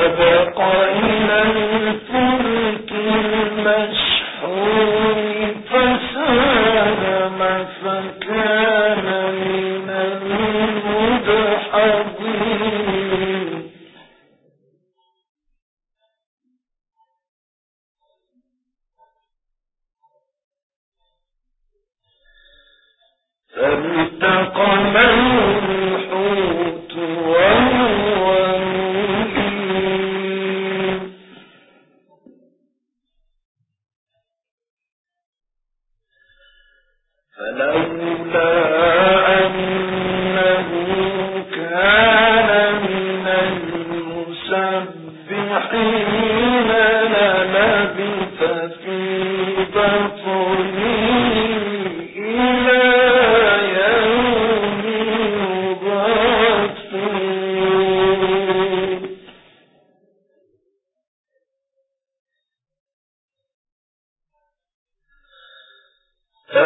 ذهب فلولا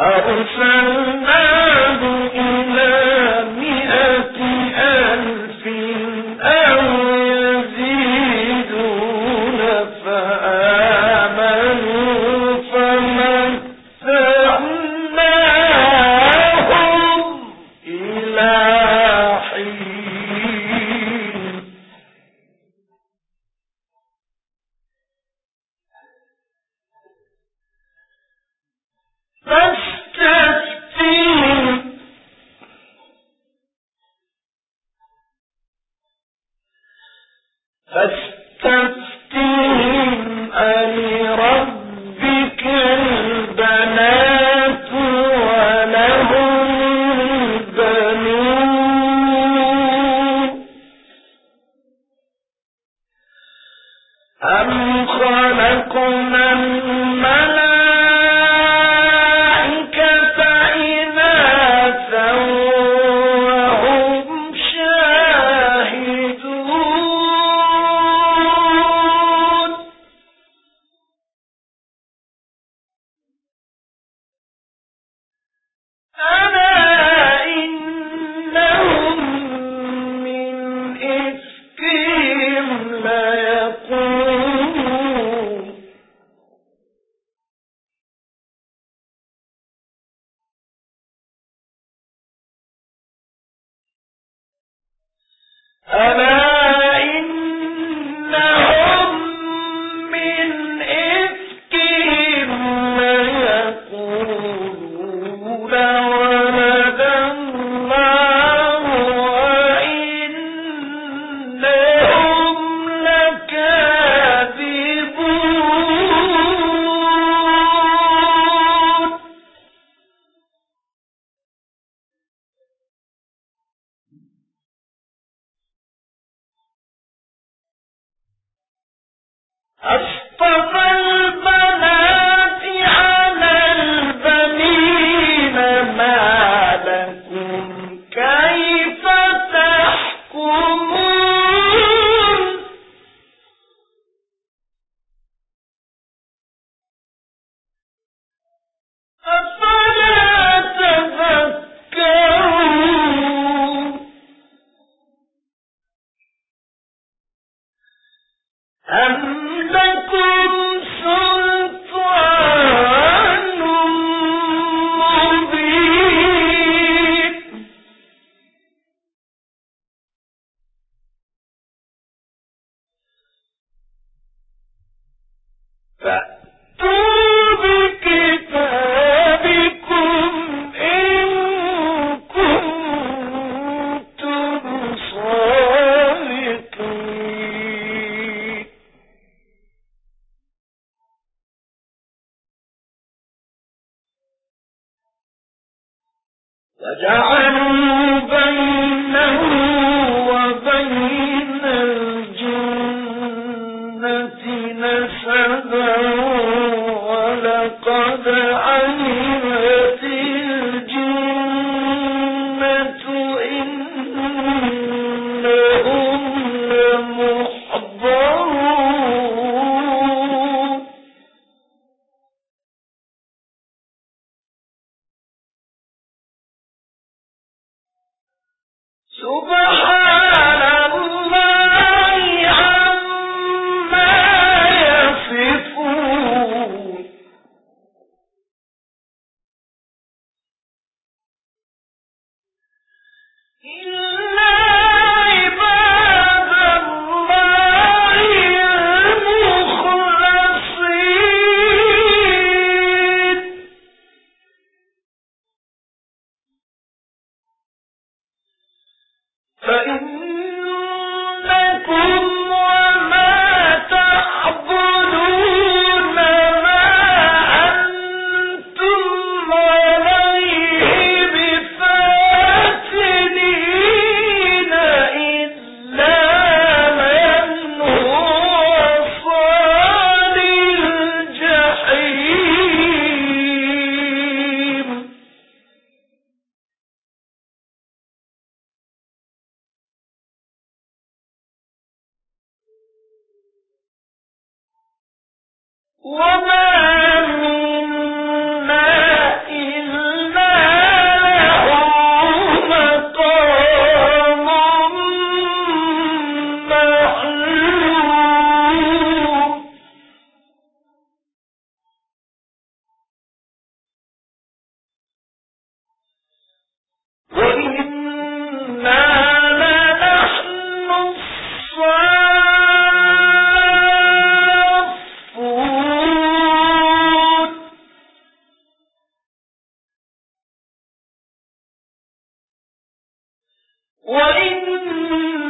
أرسلنا ألا وجعلوا فإنكم وإن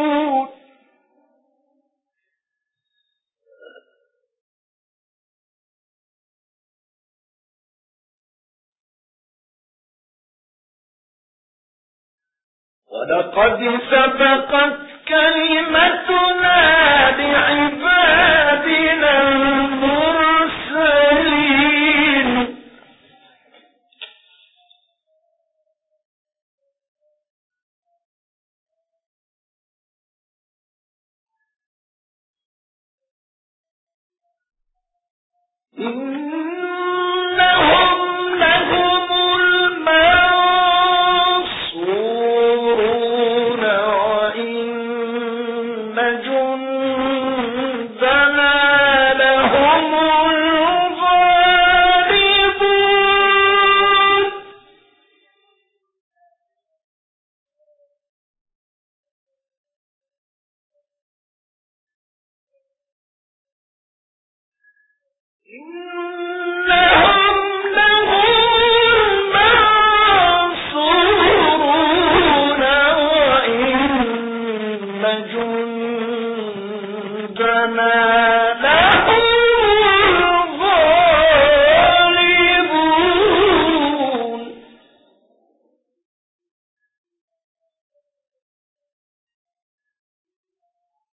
ولقد سبقت كلمتنا لعبادنا المرسلين. إن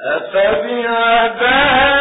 الله